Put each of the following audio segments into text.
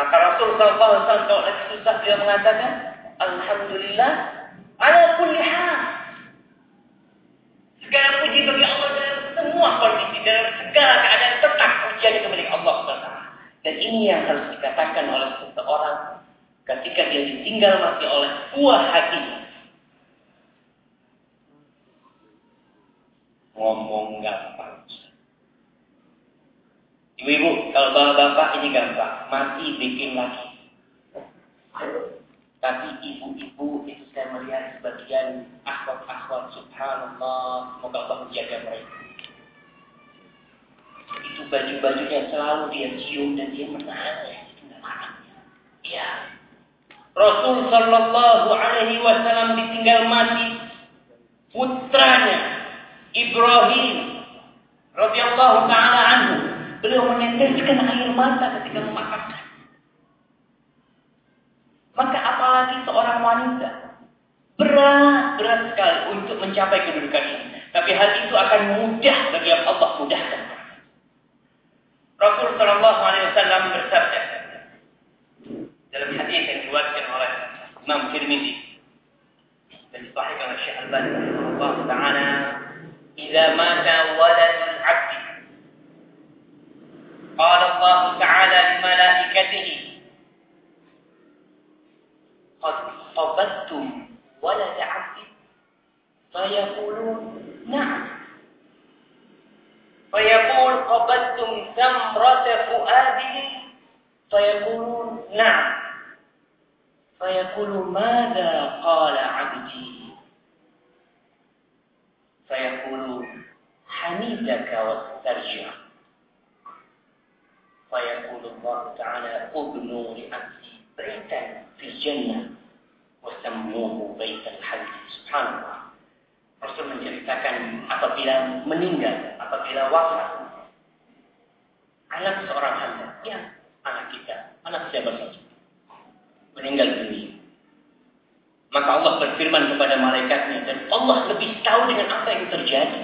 Maka Rasul SAW kalau lagi susah dia mengatakan, Alhamdulillah, ala kulli hal. Segala puji bagi Allah dalam semua kondisi, dalam segala keadaan tetap pujian itu milik Allah SWT. Dan ini yang harus dikatakan oleh seseorang ketika dia ditinggal mati oleh buah hatinya. Ngomong gampang. Ibu-ibu, kalau bapak-bapak ini gampang, mati bikin lagi. Tapi ibu-ibu itu saya melihat sebagian akhwat-akhwat subhanallah, semoga Allah menjaga mereka. Itu baju-bajunya selalu dia cium dan dia menangis. Ya. Rasul Sallallahu Alaihi Wasallam ditinggal mati putranya Ibrahim radhiyallahu taala anhu Beliau meneteskan air mata ketika memakamkan. Maka apalagi seorang wanita. Berat, berat sekali untuk mencapai kedudukan ini. Tapi hal itu akan mudah bagi yang Allah mudahkan. Rasul Shallallahu Alaihi Wasallam bersabda dalam hadis yang diwakilkan oleh Imam Tirmidzi dan disahihkan oleh Syekh Al-Albani rahimahullah taala, "Idza mata waladul 'abdi قال الله تعالى لملائكته قد قبضتم ولد عبدي فيقولون نعم. فيقول قبضتم ثمرة فؤاده فيقولون نعم. فيقول ماذا قال عبدي؟ فيقول حميدك واسترجع. فيقول الله تعالى ابنوا لعبدي بيتا في الجنة وسموه بيت الحج سبحان الله Rasul menceritakan apabila meninggal, apabila wafat anak seorang hamba, ya anak kita, anak siapa saja, meninggal dunia. Maka Allah berfirman kepada malaikatnya dan Allah lebih tahu dengan apa yang terjadi.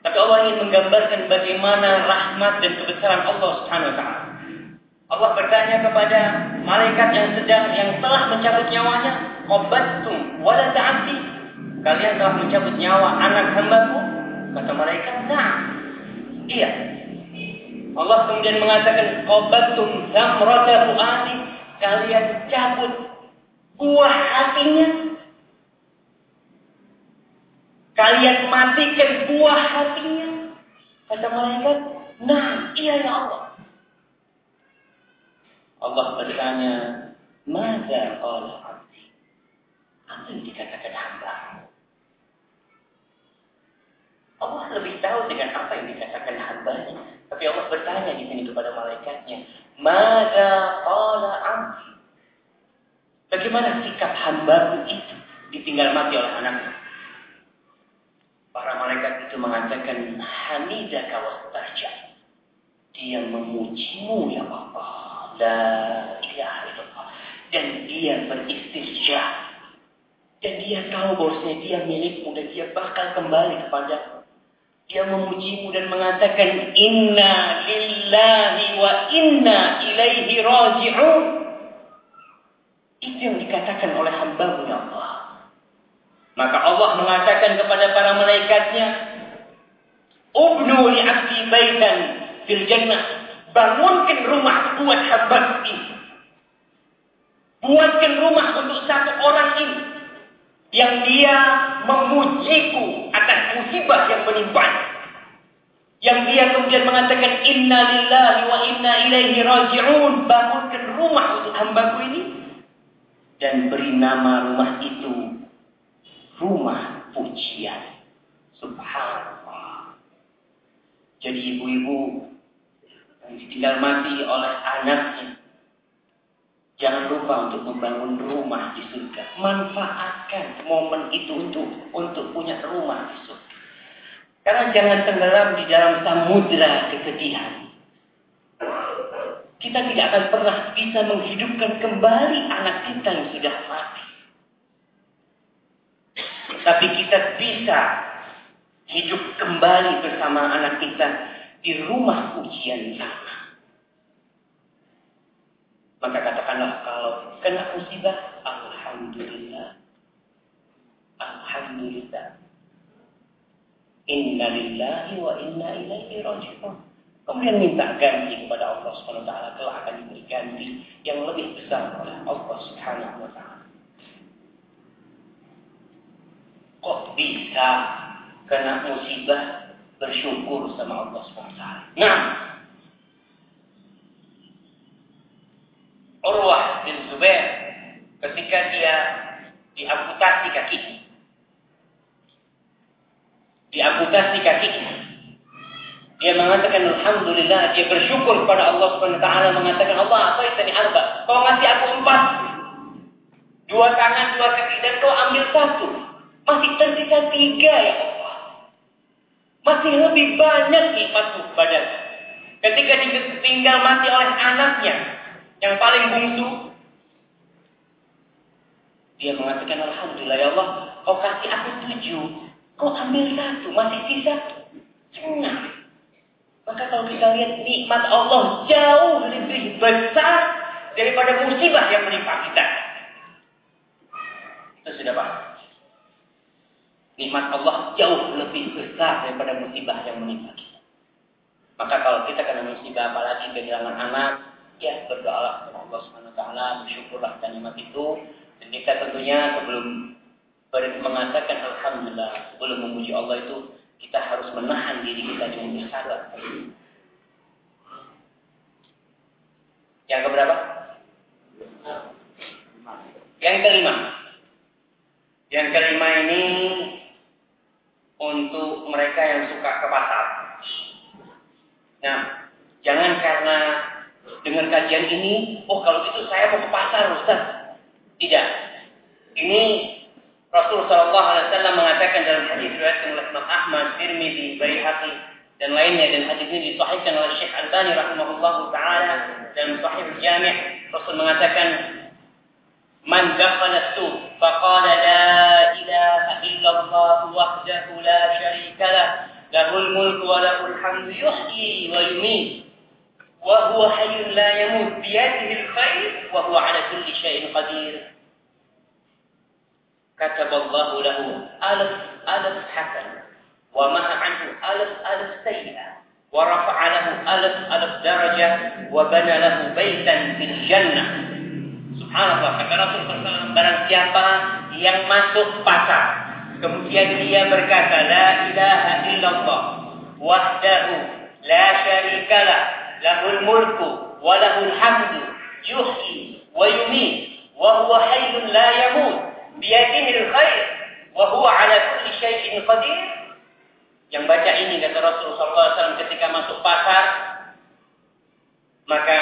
Tapi Allah ingin menggambarkan bagaimana rahmat dan kebesaran Allah Subhanahu wa taala. Allah bertanya kepada malaikat yang sedang yang telah mencabut nyawanya, "Qabattum wala ta'ati?" Kalian telah mencabut nyawa anak hambaku? Kata malaikat, "Nah." Iya. Allah kemudian mengatakan, "Qabattum zamrata fu'ati?" Kalian cabut buah hatinya. Kalian matikan buah hatinya. Kata malaikat, "Nah, iya ya Allah." Allah bertanya, Mada qala abdi? Apa yang dikatakan hamba? Allah lebih tahu dengan apa yang dikatakan hambanya. Tapi Allah bertanya di sini kepada malaikatnya, Mada qala abdi? Bagaimana sikap hamba itu ditinggal mati oleh anaknya? Para malaikat itu mengatakan, Hamidaka wastarja. Dia memujimu ya Allah. La ilaha illallah. Dan dia beristirja. Dan dia tahu bahwasanya dia milikmu dan dia bakal kembali kepada dia memujimu dan mengatakan inna lillahi wa inna ilaihi raji'un. Itu yang dikatakan oleh hamba ya Allah. Maka Allah mengatakan kepada para malaikatnya, Ubnu li abdi baitan fil jannah Bangunkan rumah buat hamba ini. Buatkan rumah untuk satu orang ini. Yang dia memujiku atas musibah yang menimpa. Yang dia kemudian mengatakan inna lillahi wa inna ilaihi raji'un. Bangunkan rumah untuk hambaku ini. Dan beri nama rumah itu rumah pujian. Subhanallah. Jadi ibu-ibu ditinggal mati oleh anaknya. Jangan lupa untuk membangun rumah di surga. Manfaatkan momen itu untuk untuk punya rumah di surga. Karena jangan tenggelam di dalam samudra kesedihan. Kita tidak akan pernah bisa menghidupkan kembali anak kita yang sudah mati. Tapi kita bisa hidup kembali bersama anak kita di rumah ujian sana. Maka kata Kena musibah, Alhamdulillah. Alhamdulillah. Inna lillahi wa inna ilaihi raji'un. Kemudian minta ganti kepada Allah SWT. Telah akan diberi ganti yang lebih besar oleh Allah Subhanahu wa Ta'ala. Kok bisa kena musibah bersyukur sama Allah SWT? Nah, Urwah bin Zubair ketika dia diamputasi kakinya diamputasi kakinya. Dia mengatakan Alhamdulillah, dia bersyukur kepada Allah Taala mengatakan Allah apa itu arba? Kau ngasih aku empat, dua tangan, dua kaki dan kau ambil satu, masih tersisa tiga ya Allah. Masih lebih banyak nikmatmu badan. Ketika ditinggal mati oleh anaknya yang paling bungsu, dia mengatakan Alhamdulillah ya Allah, kau kasih aku tujuh, Kau ambil satu, masih sisa setengah. Maka kalau kita lihat nikmat Allah jauh lebih besar daripada musibah yang menimpa kita. Itu sudah pak. Nikmat Allah jauh lebih besar daripada musibah yang menimpa kita. Maka kalau kita kena musibah apalagi kehilangan anak, ya berdoalah kepada Allah Subhanahu wa taala, bersyukurlah akan nikmat itu. Dan kita tentunya sebelum mengatakan Alhamdulillah sebelum memuji Allah itu kita harus menahan diri kita dengan bersabar. Yang keberapa? Yang kelima. Yang kelima ini untuk mereka yang suka ke pasar. Nah, jangan karena dengan kajian ini, oh kalau gitu saya mau ke pasar, Ustaz. Tidak. Ini Rasul Shallallahu Alaihi mengatakan dalam hadis riwayat oleh Imam Ahmad, Tirmidzi, Baihaqi dan lainnya dan hadis ini disahihkan oleh Syekh Albani rahimahullah taala dalam Sahih Jami' Rasul mengatakan Man dakhala suq faqala la ilaha illallah wahdahu la syarika lah lahul mulku wa lahul hamdu yuhyi wa yumiit wa huwa hayyun la yamut biyadihi al-khair wa huwa ala kulli syai'in qadir kataballahu lahu alaf alaf hasan wa maha anhu alaf alaf sayyi'ah wa rafa'a lahu alaf alaf darajah wa bana lahu baitan fil jannah subhanallah kata Rasul SAW barang siapa yang masuk pasar kemudian dia berkata la ilaha illallah wahdahu la syarikalah lahul mulku wa lahul hamdu yuhyi wa yumiit wa huwa hayyun la yamut biyadihil khair wa huwa ala kulli syai'in qadir. Yang baca ini kata Rasulullah SAW ketika masuk pasar maka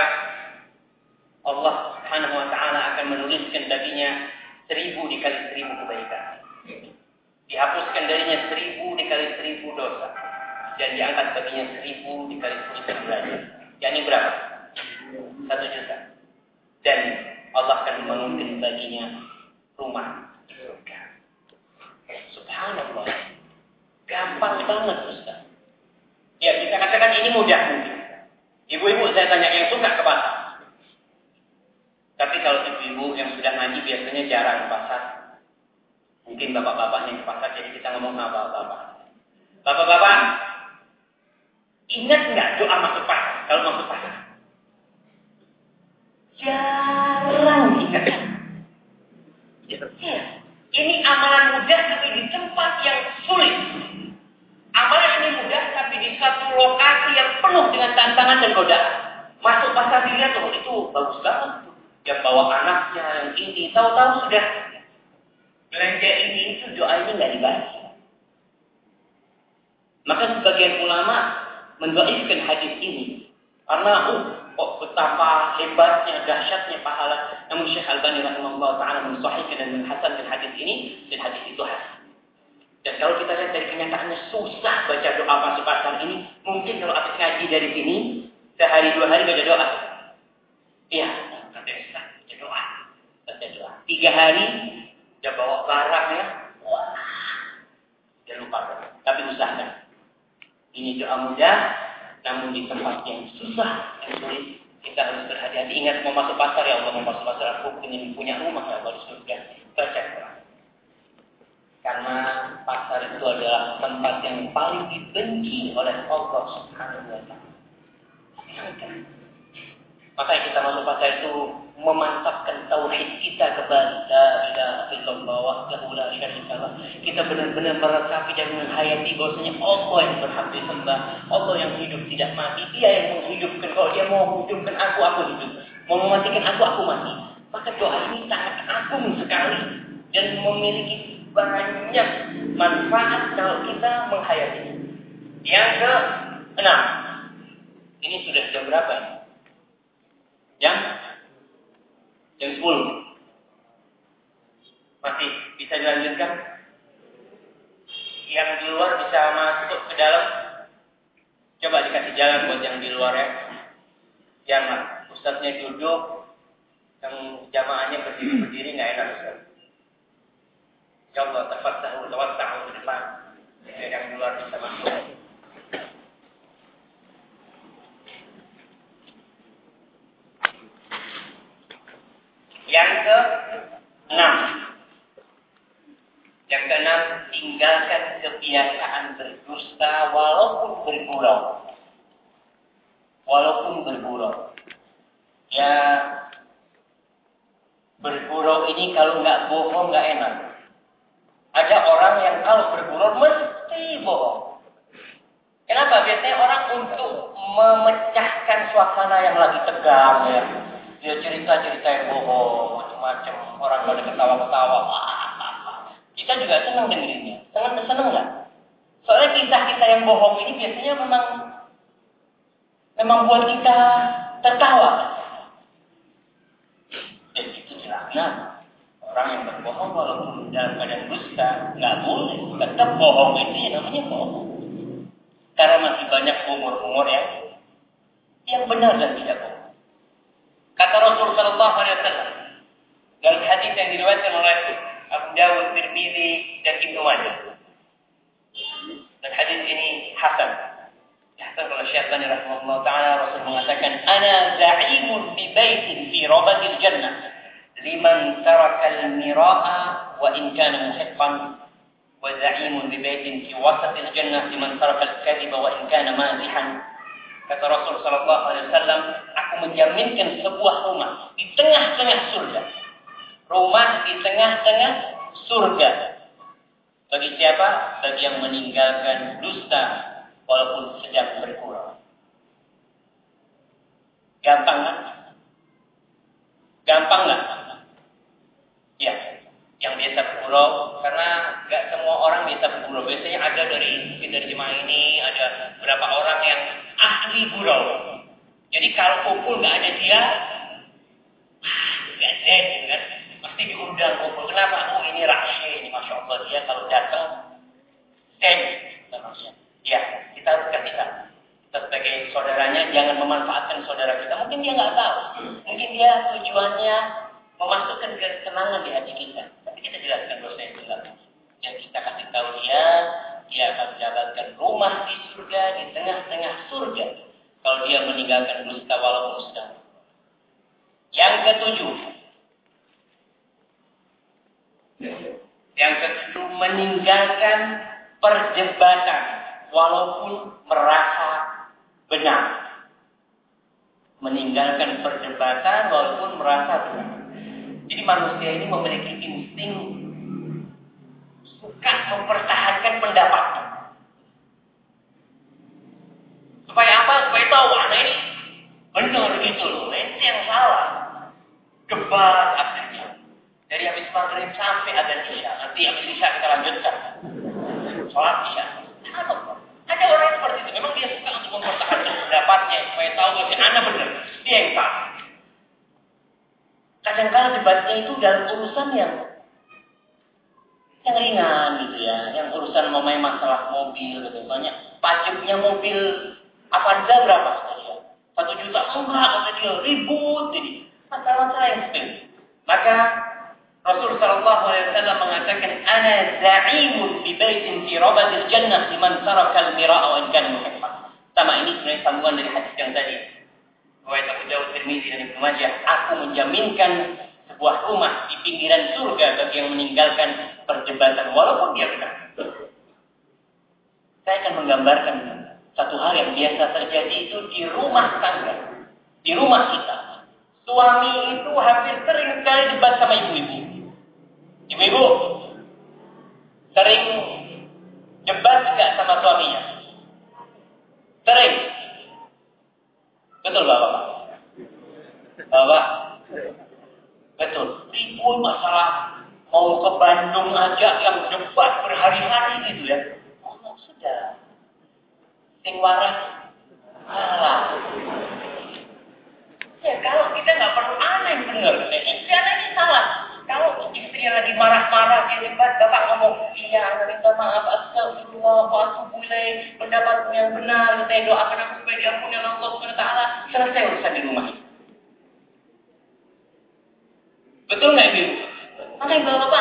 Allah Subhanahu wa taala akan menuliskan baginya seribu dikali seribu kebaikan. Dihapuskan darinya seribu dikali seribu dosa. Dan diangkat baginya seribu dikali seribu derajat. Yani berapa? Satu juta. Dan Allah akan membangunkan baginya rumah di. Subhanallah. Gampang banget Ustaz. Ya kita katakan ini mudah mungkin. Ibu-ibu saya tanya yang suka ke pasar. Tapi kalau ibu-ibu yang sudah ngaji biasanya jarang ke pasar. Mungkin bapak-bapaknya ke pasar jadi kita ngomong sama bapak-bapak. Bapak-bapak, ingat nggak doa masuk pasar? Kalau masuk pasar? Jarang ingat. Ya. Ini amalan mudah tapi di tempat yang sulit. Amalan ini mudah tapi di satu lokasi yang penuh dengan tantangan dan godaan. Masuk pasar dilihat tuh itu bagus banget. Yang bawa anaknya yang ini tahu-tahu sudah belanja ini itu doa ini nggak dibaca. Maka sebagian ulama mendoakan hadis ini karena uh, kok betapa hebatnya, dahsyatnya pahala. Namun Syekh Al-Bani rahimahullah ta'ala mensahihkan dan menhasankan hadis ini, dan hadis itu hasan. Dan kalau kita lihat dari kenyataannya susah baca doa masuk ini, mungkin kalau habis ngaji dari sini, sehari dua hari baca doa. Iya, baca doa. Baca doa. Tiga hari, dia bawa barang ya. Wah, dia lupa. Tapi usahakan. Ini doa mudah, namun di tempat yang susah, yang sulit, Kita harus berhati-hati. Ingat mau masuk pasar ya Allah, mau masuk pasar aku ingin punya rumah ya Allah surga. Baca Quran. Karena pasar itu adalah tempat yang paling dibenci oleh Allah Subhanahu wa taala. Maka kita masuk pasar itu memantapkan tauhid kita kembali la ilaha illallah wahdahu la syarikalah kita benar-benar meresapi dan menghayati bahwasanya Allah yang berhak disembah Allah yang hidup tidak mati. Dia yang menghidupkan. Kalau dia mau menghidupkan aku aku hidup. Mau mematikan aku aku mati. Maka doa ini sangat agung sekali dan memiliki banyak manfaat kalau kita menghayatinya yang ke enam ini sudah jam berapa yang Jam 10. Masih bisa dilanjutkan? Yang di luar bisa masuk ke dalam? Coba dikasih jalan buat yang di luar ya. Jangan. Ustaznya duduk, yang jamaahnya berdiri-berdiri nggak enak Ustaz. Tepat tahu, tepat tahu ke depan. Yang di luar bisa masuk. Yang ke enam. Yang keenam, tinggalkan kebiasaan berdusta walaupun bergurau. Walaupun bergurau. Ya, bergurau ini kalau nggak bohong nggak enak. Ada orang yang kalau bergurau mesti bohong. Kenapa? Biasanya orang untuk memecahkan suasana yang lagi tegang ya dia cerita-cerita yang bohong, macam-macam. Orang pada ketawa-ketawa. Kita juga senang dengerinnya. Senang senang nggak? Soalnya kisah-kisah yang bohong ini biasanya memang memang buat kita tertawa. Dan itu jelasnya orang yang berbohong walaupun dalam keadaan dusta nggak boleh. Tetap bohong itu ya namanya bohong. Karena masih banyak umur-umur yang yang benar dan tidak bohong. Kata Rasul Sallallahu Alaihi Wasallam dalam hadis yang diriwayatkan oleh Abu Dawud, Tirmidzi dan Ibnu Majah. Dan hadis ini hasan. Hasan oleh Syaitani rahimahullah taala Rasul mengatakan, "Ana za'imun bi baitin fi rabatil jannah liman taraka al-mira'a wa in kana muhiqqan wa za'imun bi baitin fi wasatil jannah liman taraka al-kadhiba Kata Rasul sallallahu alaihi aku menjaminkan sebuah rumah di tengah-tengah surga. Rumah di tengah-tengah surga. Bagi siapa? Bagi yang meninggalkan dusta walaupun sedang berkurang. Gampang kan? Gampang nggak? Ya, yang biasa bergurau karena nggak semua orang bisa bergurau. Biasanya ada dari mungkin dari jemaah ini ada beberapa orang yang ahli gurau. Jadi kalau kumpul nggak ada dia, nggak dead, kan? Mesti diundang kumpul. Kenapa? Oh ini rahasia ini, masya Allah dia kalau datang dead, Ya, kita harus. Kita sebagai saudaranya jangan memanfaatkan saudara kita. Mungkin dia nggak tahu. Mungkin dia tujuannya memasukkan kesenangan di hati kita. Tapi kita jelaskan dosa enggak. Yang kita kasih tahu dia, dia akan mendapatkan rumah di surga, di tengah-tengah surga. Kalau dia meninggalkan dusta walaupun sedang. Yang ketujuh. Yang ketujuh, meninggalkan perdebatan walaupun merasa benar. Meninggalkan perdebatan walaupun merasa benar. Jadi manusia ini memiliki insting suka mempertahankan pendapatnya. Supaya apa? Supaya tahu anak ini benar gitu loh. Ini yang salah. Debat akhirnya. Dari habis maghrib sampai ada isya. Nanti habis isya kita lanjutkan. Sholat isya. Ada orang seperti itu. Memang dia suka untuk mempertahankan pendapatnya. Supaya tahu bahwa anak benar. Dia yang salah. Kadang-kadang debatnya itu dalam urusan yang yang ringan gitu ya, yang urusan memang masalah mobil gitu. Banyak pajaknya mobil Avanza berapa saja? Satu juta enggak, kata dia ribut ini. Masalah-masalah yang sepele. Maka Rasul Sallallahu Alaihi Wasallam mengatakan, "Ana za'imun bi baitin fi rabatil jannah liman taraka al-mira'a wa kana muhibban." Sama ini sebenarnya sambungan dari hadis yang tadi. Riwayat Abu Dawud Tirmizi dan Ibnu Majah, aku menjaminkan sebuah rumah di pinggiran surga bagi yang meninggalkan perdebatan walaupun dia benar. Saya akan menggambarkan satu hal yang biasa terjadi itu di rumah tangga, di rumah kita. Suami itu hampir sering sekali debat sama ibu-ibu. Ibu-ibu sering debat juga sama suaminya. Sering. Betul Bapak? Bapak? Betul. Ribut masalah mau ke Bandung aja yang debat berhari-hari gitu ya. Oh, sudah. Sing waras kalah. Ya kalau kita nggak perlu aneh bener. Istilah ini salah. Kalau istri lagi marah-marah dia debat, bapak ngomong, iya, minta maaf, astagfirullah, aku boleh pendapatmu yang benar, saya doakan aku supaya diampuni oleh Allah Subhanahu Taala. Selesai urusan di rumah. Betul nggak ibu? Makanya bapak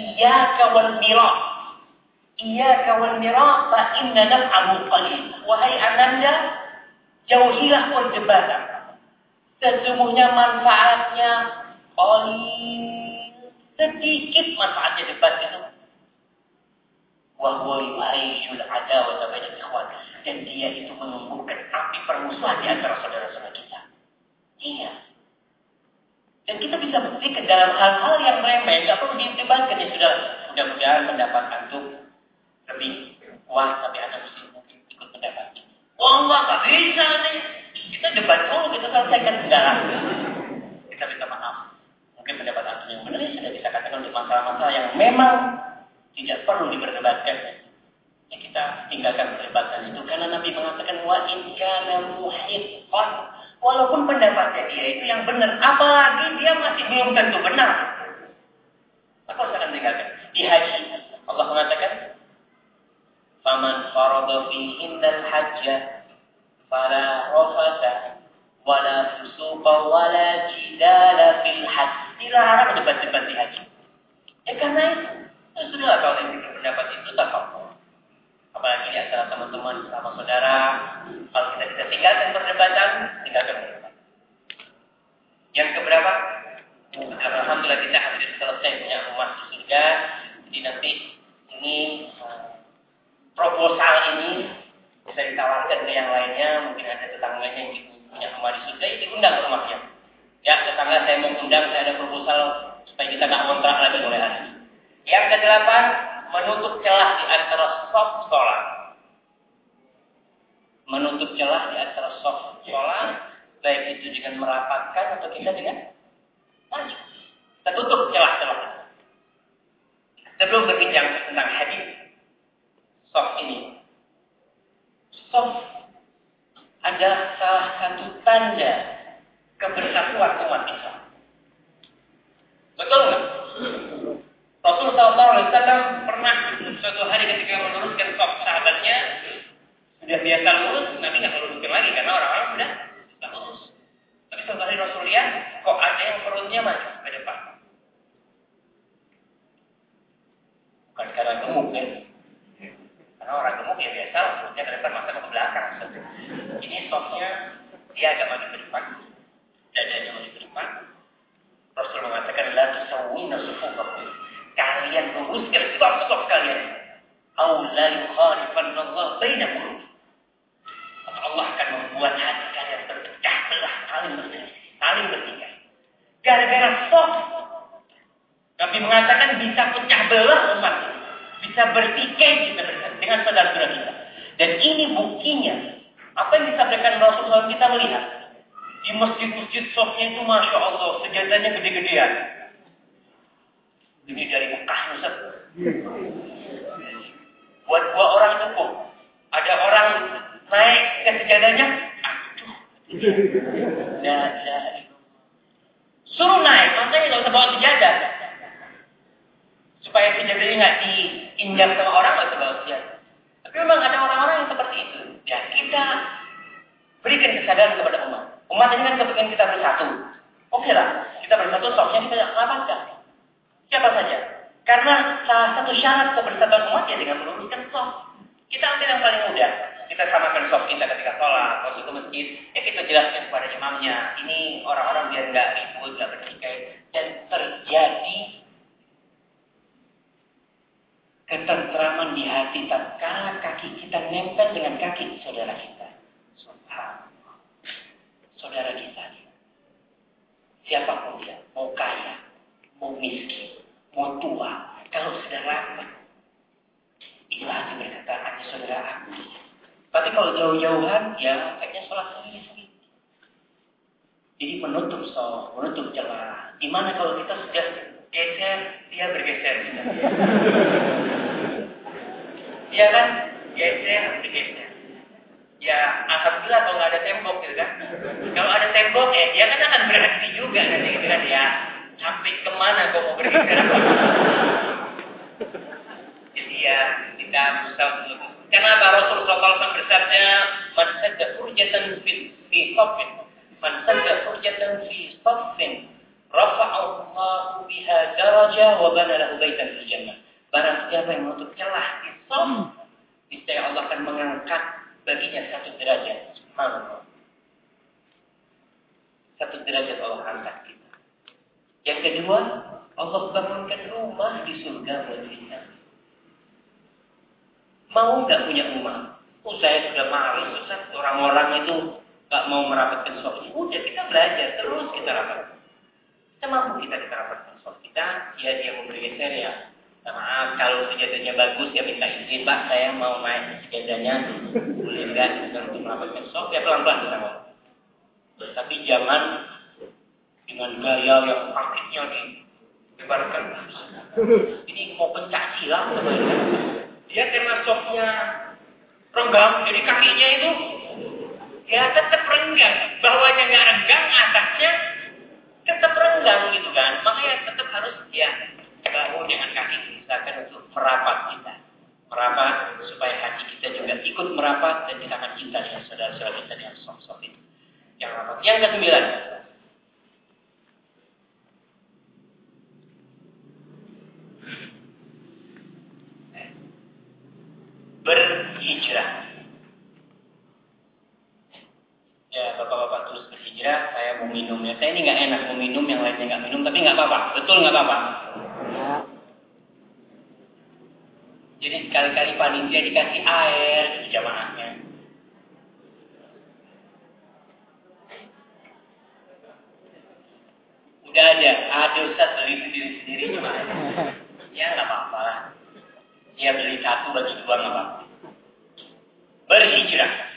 Iyaka wal mirah, fa inna naf'ahu qalil. Wahai ananda, jauhilah perdebatan. Sesungguhnya manfaatnya qalil. Sedikit manfaatnya debat itu wahwa yuhayyul adawata bainal ikhwan dan dia itu menumbuhkan api permusuhan di antara saudara-saudara kita. Iya. Dan kita bisa buktikan dalam hal-hal yang remeh, nggak perlu didebatkan ya sudah. Mudah-mudahan pendapat antum lebih kuat, tapi anda mesti mungkin ikut pendapat ini. Oh enggak, nggak bisa nih. Kita debat dulu, kita selesaikan enggak. Kita minta maaf. Mungkin pendapat antum yang benar ya sudah bisa katakan untuk masalah-masalah yang memang tidak perlu diperdebatkan. Ya, kita tinggalkan perdebatan itu karena Nabi mengatakan wa in kana muhiqqan walaupun pendapatnya dia itu yang benar apalagi dia masih belum tentu benar. Maka harus akan tinggalkan di haji Allah mengatakan faman farada fihinnal hajja fala rafasa wala fusuqa wala jidala fil hajj. Dilarang debat-debat di haji. Ya karena itu. Sudah kalau yang berpendapat itu tak apa. Apalagi di antara teman-teman sama saudara, kalau kita bisa tinggalkan perdebatan, tinggalkan perdebatan. Yang keberapa? Alhamdulillah kita hampir selesai punya rumah di surga. Jadi nanti ini proposal ini bisa ditawarkan ke yang lainnya. Mungkin ada tetangganya yang punya rumah di surga, ini diundang ke rumahnya. Ya, tetangga saya mau undang, saya ada proposal supaya kita nggak kontrak lagi mulai hari. Yang kedelapan, menutup celah di antara soft sholat. Celah di antara soft sholat, baik itu dengan merapatkan atau kita dengan maju. Kita tutup celah-celah. Sebelum berbincang tentang hadis soft ini, soft adalah salah satu tanda kebersatuan umat Islam. Betul nggak? Rasul Sallallahu Alaihi Wasallam pernah suatu hari ketika meluruskan sok sahabatnya sudah biasa lurus, Nabi nggak luruskan lagi karena orang-orang sudah sudah lurus. Tapi suatu hari Rasul lihat kok ada yang perutnya maju ke depan. ya biasa, maksudnya ke depan masa ke belakang. Ini sofnya dia agak maju ke depan, dadanya maju ke depan. Rasul mengatakan la tusawwina sufufakum. Kalian luruskan saf-saf kalian. Aw la yukhalifanna Allah baina qulub. Allah akan membuat hati kalian terpecah belah, saling berselisih, saling bertikai. Gara-gara saf Nabi mengatakan bisa pecah belah umat bisa bertikai kita dengan saudara-saudara kita. Dan ini buktinya. Apa yang disampaikan Rasulullah kita melihat. Di masjid-masjid sofnya itu Masya Allah. Sejadahnya gede-gedean. Ini dari Mekah Ustaz. Buat dua orang cukup. Ada orang naik ke sejadahnya. Aduh. Nah, nah. Suruh naik. Makanya nggak usah bawa sejadah sejadahnya nggak diinjak sama orang nggak sebabnya. Tapi memang ada orang-orang yang seperti itu. Ya kita berikan kesadaran kepada umat. Umat ini kan kepengen kita bersatu. Oke lah, kita bersatu soknya kita lakukan. Siapa saja. Karena salah satu syarat kebersatuan umat ya dengan meluruskan sok. Kita ambil yang paling mudah. Kita samakan sok kita ketika sholat, masuk ke masjid, ya kita jelaskan kepada imamnya. Ini orang-orang biar nggak ribut, nggak bertikai. Dan terjadi ketentraman di hati tatkala kaki kita nempel dengan kaki saudara kita. Saudara kita. Siapa pun dia, mau kaya, mau miskin, mau tua, kalau rapat, inilah hati berkata, hanya saudara aku. Tapi kalau jauh-jauhan, ya kayaknya sholat sendiri. Jadi menutup sholat, menutup jamaah. Di mana kalau kita sudah geser, dia bergeser. Dia kan geser, bergeser. Ya, alhamdulillah kalau nggak ada tembok gitu kan. Kalau ada tembok, eh dia kan akan berhenti juga nanti gitu kan ya. Sampai ke mana kau mau bergeser? Jadi ya, kita berusaha untuk Kenapa Rasulullah SAW bersabda, "Man sadda furjatan fi fi safin, man sadda furjatan fi safin, rafa'allahu biha daraja wa bana lahu baitan fil jannah. Barang siapa yang menutup celah di som, niscaya Allah akan mengangkat baginya satu derajat. Subhanallah. Satu derajat Allah angkat kita. Yang kedua, Allah bangunkan rumah di surga buat kita. Mau nggak punya rumah? Oh saya sudah malas, orang-orang itu nggak mau merapatkan sholat. Udah kita belajar terus kita rapatkan. Kita kita diterapkan sosok kita, ya dia memberi geser ya. Maaf, kalau sejadahnya bagus ya minta izin. Pak, saya mau naik sejadahnya boleh enggak kita untuk merapatkan sosok ya pelan-pelan kita mau. Tapi zaman dengan gaya yang kakinya ibaratkan ini mau pencak silang dia karena soknya renggang jadi kakinya itu ya tetap renggang. Bawahnya nggak renggang atasnya tetap renggang gitu kan. Makanya tetap harus ya bahu dengan kaki misalkan untuk merapat kita. Merapat supaya hati kita juga ikut merapat dan kita akan cinta dengan saudara-saudara kita yang sok-sok itu. Yang rapat. Yang ke sembilan. Berhijrah. Ya, bapak-bapak terus berhijrah, saya mau minum ya. Saya ini nggak enak mau minum, yang lainnya nggak minum, tapi nggak apa-apa. Betul nggak apa-apa? Ya. Jadi sekali-kali panitia dikasih air di jamaahnya. Udah ada, ada Ustaz beli sendiri-sendiri cuma Ya nggak apa-apa. Dia beli satu bagi dua nggak apa-apa. Berhijrah.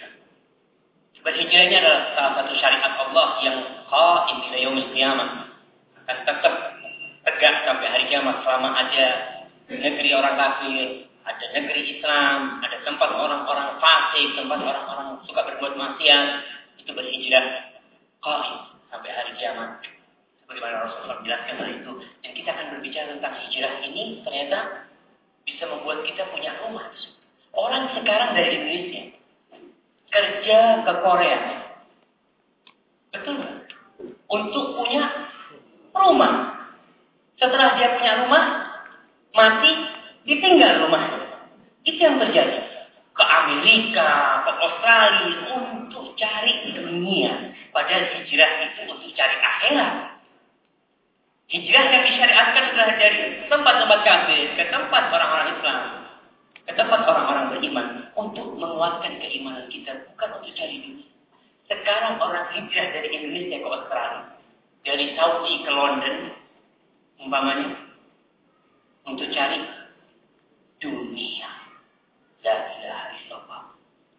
Berhijrahnya adalah salah satu syariat Allah yang qaim ila yaumil qiyamah. Akan tetap tegak sampai hari kiamat selama ada negeri orang kafir, ada negeri Islam, ada tempat orang-orang fasik, tempat orang-orang suka berbuat maksiat, itu berhijrah qaim sampai hari kiamat. Sebagaimana Rasulullah jelaskan hal itu. Dan kita akan berbicara tentang hijrah ini ternyata bisa membuat kita punya rumah. Orang sekarang dari Indonesia kerja ke Korea. Betul Untuk punya rumah. Setelah dia punya rumah, mati, ditinggal rumah. Itu yang terjadi. Ke Amerika, ke Australia untuk cari dunia. Padahal hijrah itu untuk cari akhirat. Hijrah yang disyariatkan sudah dari tempat-tempat kafir ke tempat orang-orang Islam. Ke tempat orang-orang beriman. Untuk menguatkan keimanan kita. Bukan untuk cari dunia. Sekarang orang hijrah dari Indonesia ke Australia. Dari Saudi ke London. Umpamanya. Untuk cari dunia. La ilaha.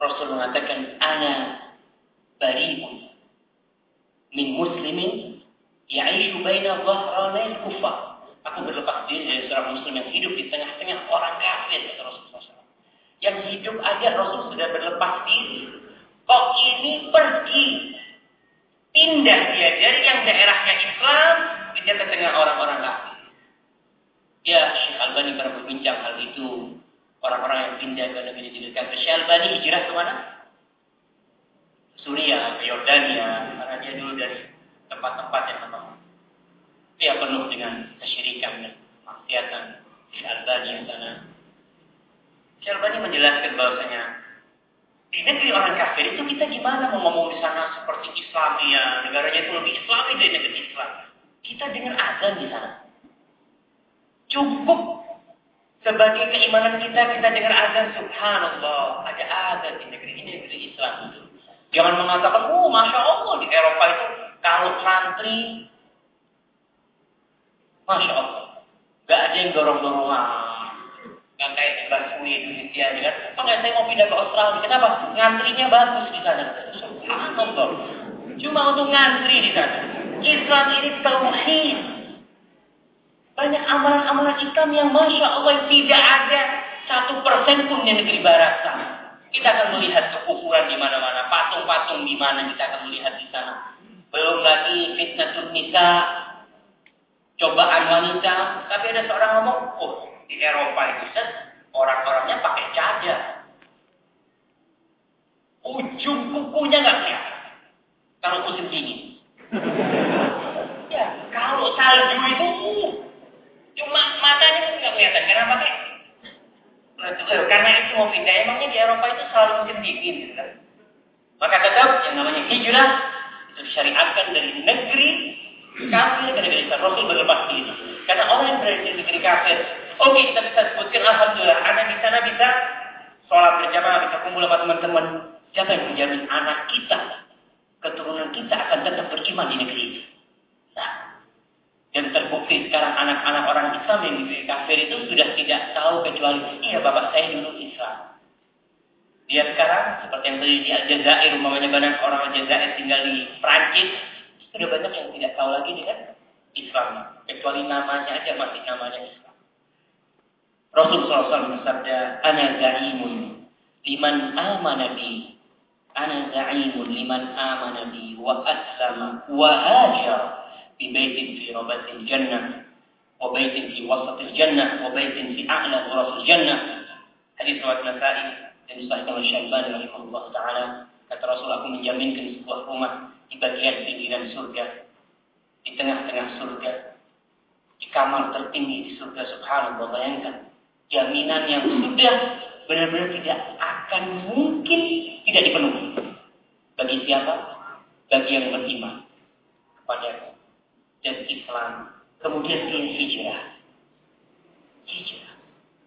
Rasul mengatakan, Ana bari'un min muslimin ya'ishu baina dhahranai kufar. Aku berlepas diri dari seorang muslim yang hidup di tengah-tengah orang kafir. Yang hidup aja Rasul sudah berlepas diri. Kok ini pergi pindah dia dari yang daerahnya Islam pindah ke tengah orang-orang kafir. Ya, Syekh Albani pernah berbincang hal itu. Orang-orang yang pindah ke negeri-negeri kafir. Syekh Albani hijrah ke mana? Suriah, ke Yordania, karena dia dulu dari tempat-tempat yang memang dia penuh dengan kesyirikan dan maksiatan di Albania sana. Si Albani menjelaskan bahwasanya di negeri orang kafir itu kita gimana mau ngomong di sana seperti Islamia, negaranya itu lebih Islami dari negeri Islam. Kita dengar azan di sana. Cukup sebagai keimanan kita kita dengar azan subhanallah ada azan di negeri ini negeri Islam itu. Jangan mengatakan, oh masya Allah di Eropa itu kalau santri, Masya Allah. Gak ada yang dorong-dorongan. Gak kayak di Basui Indonesia. Ya kan? Oh nggak saya mau pindah ke Australia. Kenapa? Ngantrinya bagus di sana. Subhanallah. Cuma untuk ngantri di sana. Islam ini tauhid. Banyak amalan-amalan Islam yang Masya Allah tidak ada satu persen pun di negeri barat sana. Kita akan melihat kekufuran di mana-mana, patung-patung di mana kita akan melihat di sana. Belum lagi fitnah nisa, cobaan wanita. Tapi ada seorang ngomong, oh di Eropa itu set, orang-orangnya pakai cadar. Ujung kukunya nggak kelihatan. Kalau musim dingin. ya, kalau salju itu, uh, cuma matanya nggak kelihatan. Kenapa kayak? Karena itu mau pindah, emangnya di Eropa itu selalu musim dingin. Gitu kan? Maka tetap yang namanya hijrah itu disyariatkan dari negeri kafir ke negeri Islam. Rasul berlepas diri. Karena orang yang berada di negeri kafir, oke kita bisa sebutkan Alhamdulillah, anak di sana bisa sholat berjamaah, bisa kumpul sama teman-teman. Siapa yang menjamin anak kita, keturunan kita akan tetap beriman di negeri itu? Nah, dan terbukti sekarang anak-anak orang Islam yang di kafir itu sudah tidak tahu kecuali, iya bapak saya dulu Islam. Dia sekarang seperti yang tadi di Aljazair, umpamanya banyak orang Aljazair tinggal di Prancis, sudah banyak yang tidak tahu lagi dengan Islam. Kecuali namanya aja masih namanya Rasulullah SAW bersabda, Ana za'imun liman amana bi. Ana za'imun liman amana bi wa aslama wa hajar bi baitin fi rabatil jannah wa baitin fi wasatil jannah wa baitin fi a'la ghurasil jannah. Hadis riwayat Nasa'i dan disahkan oleh Syaiban rahimahullah taala kata Rasul aku menjaminkan sebuah rumah di bagian pinggiran surga di tengah-tengah surga di kamar tertinggi di surga subhanallah bayangkan jaminan yang sudah benar-benar tidak akan mungkin tidak dipenuhi. Bagi siapa? Bagi yang beriman kepada dan Islam. Kemudian dia hijrah. Hijrah.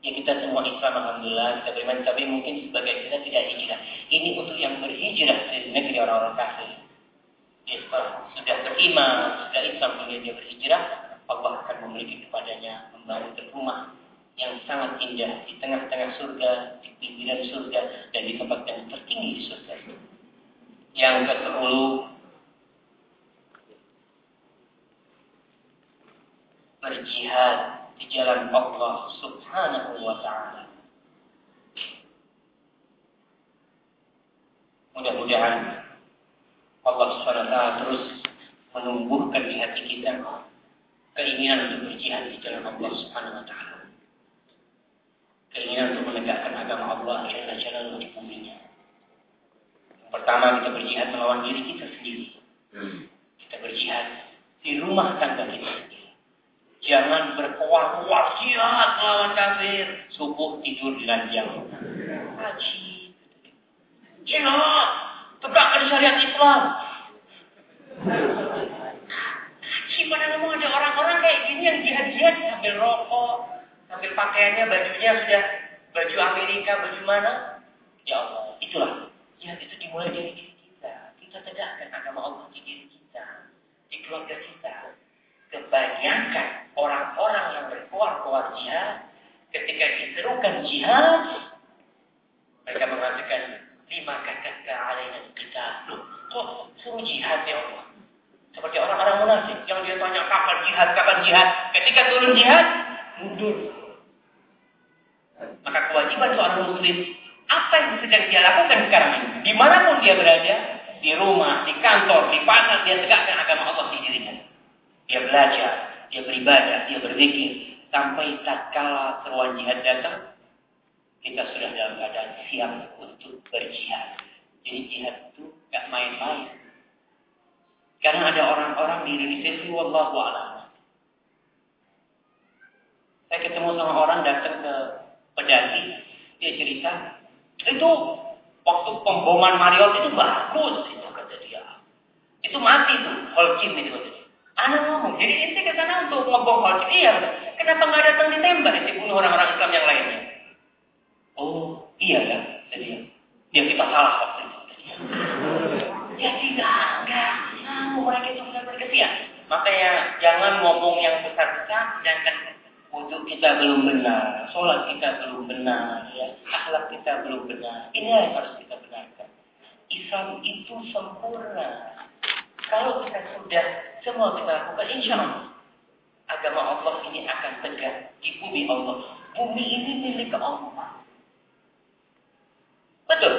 Ya kita semua Islam Alhamdulillah kita beriman. Tapi mungkin sebagai kita tidak hijrah. Ini untuk yang berhijrah dari negeri orang-orang kafir. Islam sudah beriman, sudah Islam kemudian dia berhijrah, Allah akan memiliki kepadanya membangun rumah yang sangat indah di tengah-tengah surga, di pinggiran surga, dan di tempat yang tertinggi di surga. Yang ke-10 berjihad di jalan Allah Subhanahu wa taala. Mudah-mudahan Allah taala terus menumbuhkan di hati kita keinginan untuk berjihad di jalan Allah Subhanahu wa taala. Keinginan untuk menegakkan agama Allah Jalla Jalla di buminya. Yang pertama kita berjihad melawan diri kita sendiri. Hmm. Kita berjihad di rumah tangga kita sendiri. Jangan berkuar-kuar jihad lawan kafir. Subuh tidur di ranjang. Haji. Jihad. Tegakkan syariat Islam. Gimana ngomong ada orang-orang kayak gini yang jihad-jihad sambil rokok, sambil pakaiannya bajunya sudah baju Amerika, baju mana? Ya Allah, itulah. Jihad itu dimulai dari diri kita. Kita tegakkan agama Allah di diri kita, di keluarga kita. Kebanyakan orang-orang yang berkuat-kuat jihad, ketika diserukan jihad, mereka mengatakan, lima kata alaina kita. Loh, kok suruh jihad ya Allah? Seperti orang-orang munafik yang dia tanya kapan jihad, kapan jihad. Ketika turun jihad, mundur. Maka kewajiban seorang muslim, apa yang sedang dia lakukan sekarang ini, di mana pun dia berada, di rumah, di kantor, di pasar, dia tegakkan agama Allah di dirinya. Dia belajar, dia beribadah, dia berzikir, sampai tak kala seruan jihad datang, kita sudah dalam keadaan siap untuk berjihad. Jadi jihad itu gak main-main. Karena ada orang-orang di Indonesia itu a'lam. Saya ketemu sama orang datang ke pedagi, dia cerita, itu waktu pemboman Marriott itu bagus itu kata dia. Itu mati tuh, Holcim itu kata dia. Anak ngomong, jadi inti ke sana untuk ngebom Holcim. Iya, kenapa nggak datang ditembak? Itu bunuh orang-orang Islam yang lainnya. Oh, iya ya, jadi dia kita salah waktu itu. Ya tidak, enggak. Nah, mereka itu benar-benar kesian. Makanya jangan ngomong yang besar-besar, sedangkan untuk kita belum benar, sholat kita belum benar, ya, akhlak kita belum benar. Ini yang harus kita benarkan. Islam itu sempurna. Kalau kita sudah semua kita lakukan, insya Allah agama Allah ini akan tegak di bumi Allah. Bumi ini milik Allah. Betul.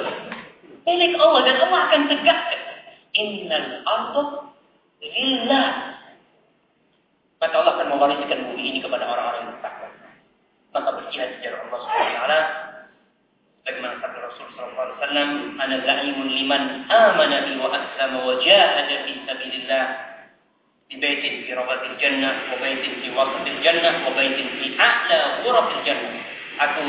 Milik Allah dan Allah akan tegakkan. Innal ardu lillah. Maka Allah akan mewariskan bumi ini kepada orang-orang yang bertakwa. Maka berjihad secara Allah SWT. Bagaimana sabda Rasul SAW, Ana za'imun liman amana bi wa aslama wa jahada fi sabilillah. Di baitin fi rabatil jannah, wa baitin fi wasatil jannah, wa baitin fi a'la ghurafil jannah. Aku